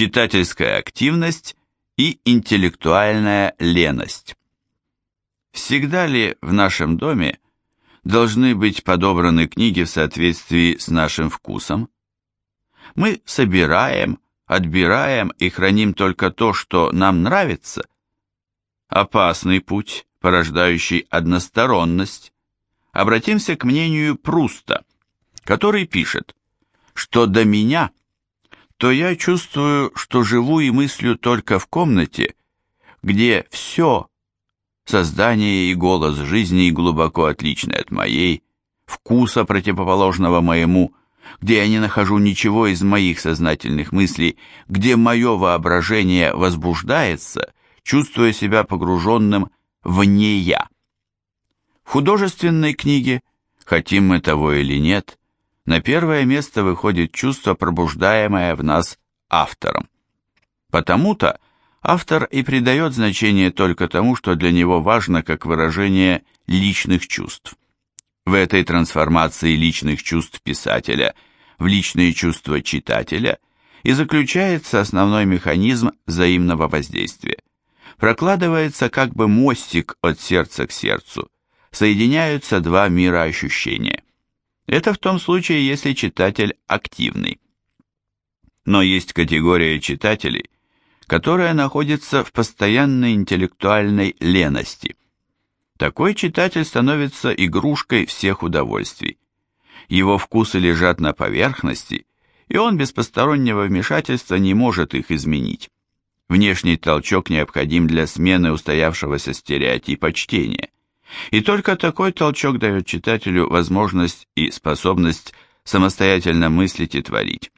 читательская активность и интеллектуальная леность. Всегда ли в нашем доме должны быть подобраны книги в соответствии с нашим вкусом? Мы собираем, отбираем и храним только то, что нам нравится. Опасный путь, порождающий односторонность. Обратимся к мнению Пруста, который пишет, что до меня, то я чувствую, что живу и мыслю только в комнате, где все, создание и голос жизни глубоко отличны от моей, вкуса противоположного моему, где я не нахожу ничего из моих сознательных мыслей, где мое воображение возбуждается, чувствуя себя погруженным в не я. В художественной книге, хотим мы того или нет, на первое место выходит чувство, пробуждаемое в нас автором. Потому-то автор и придает значение только тому, что для него важно как выражение личных чувств. В этой трансформации личных чувств писателя в личные чувства читателя и заключается основной механизм взаимного воздействия. Прокладывается как бы мостик от сердца к сердцу, соединяются два мира ощущения. Это в том случае, если читатель активный. Но есть категория читателей, которая находится в постоянной интеллектуальной лености. Такой читатель становится игрушкой всех удовольствий. Его вкусы лежат на поверхности, и он без постороннего вмешательства не может их изменить. Внешний толчок необходим для смены устоявшегося стереотипа чтения. И только такой толчок дает читателю возможность и способность самостоятельно мыслить и творить.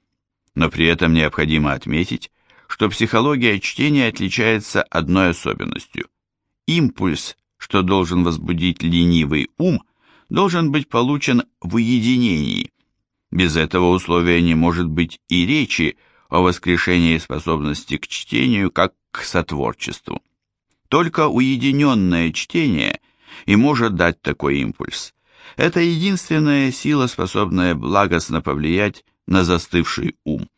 Но при этом необходимо отметить, что психология чтения отличается одной особенностью. Импульс что должен возбудить ленивый ум, должен быть получен в уединении. Без этого условия не может быть и речи о воскрешении способности к чтению как к сотворчеству. Только уединенное чтение и может дать такой импульс. Это единственная сила, способная благостно повлиять на застывший ум.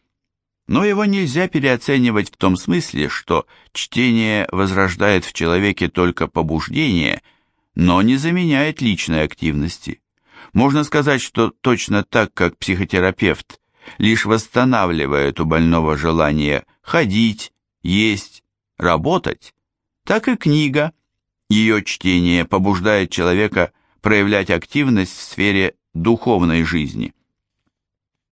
Но его нельзя переоценивать в том смысле, что чтение возрождает в человеке только побуждение, но не заменяет личной активности. Можно сказать, что точно так, как психотерапевт лишь восстанавливает у больного желание ходить, есть, работать, так и книга, ее чтение побуждает человека проявлять активность в сфере духовной жизни.